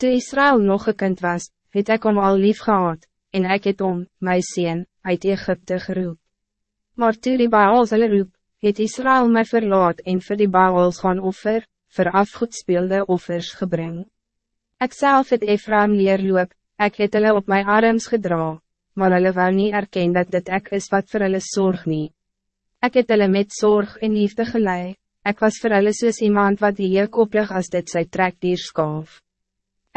Toe Israël nog een kind was, het ek om al lief gehad, en ek het om, my sien, uit Egypte geroep. Maar toe die Baals hulle roep, het Israël my verlaat en vir die Baals gaan offer, vir afgoedspeelde offers gebring. Ek self het Ephraim leer loop, ek het hulle op my arms gedra, maar hulle wou nie erken dat dit ek is wat vir hulle zorg nie. Ek het hulle met zorg en liefde gelei, ek was vir hulle soos iemand wat die jeuk oplig as dit sy trekdier skaaf.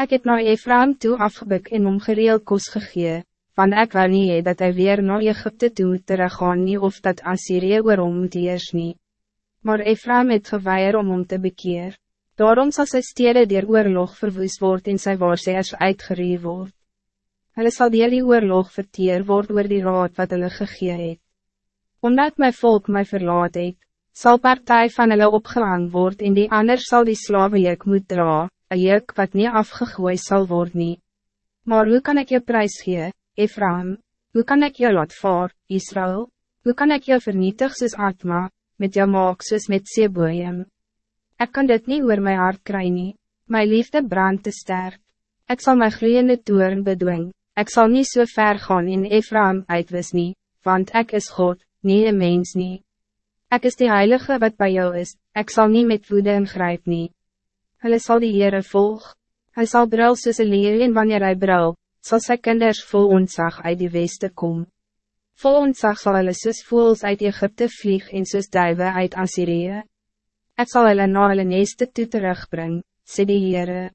Ik heb naar Ephraim toe afgebuk en om gereel kos gegee, van ek wou nie hee dat hij weer naar Egypte toe teruggaan nie of dat Assyrië hom moet heers nie. Maar Ephraim het geweier om hom te bekeer, daarom zal sy stede dier oorlog verwoes word en sy waarseers uitgerie word. Hulle sal dier die oorlog verteer word oor die raad wat hulle gegee het. Omdat my volk my verlaat het, sal partij van hulle opgelang word en die ander zal die slawelik moet dra, een juk wat niet afgegooid zal worden. Maar hoe kan ik je prijs gee, Ephraim? Hoe kan ik je laat voor, Israël? Hoe kan ik je vernietig soos Atma, met jou maak soos met Seboeim? Ik kan dit niet oor mijn hart krijgen. nie, my liefde brand te sterk. Ik zal mijn gloeiende toeren bedwing, ik zal niet zo so ver gaan in Ephraim uitwis nie, want ik is God, niet een mens nie. Ik is de heilige wat bij jou is, ik zal niet met woede ingrijp nie. Hulle sal die Heere volg. Hij zal brul soos een leer en wanneer hij brul, zal sy kinders vol ontzag uit die weste kom. Vol ontzag sal hulle soos voels uit Egypte vlieg en soos duive uit Assyrië. Het zal hulle na hulle neste toe terugbring, sê die Heere.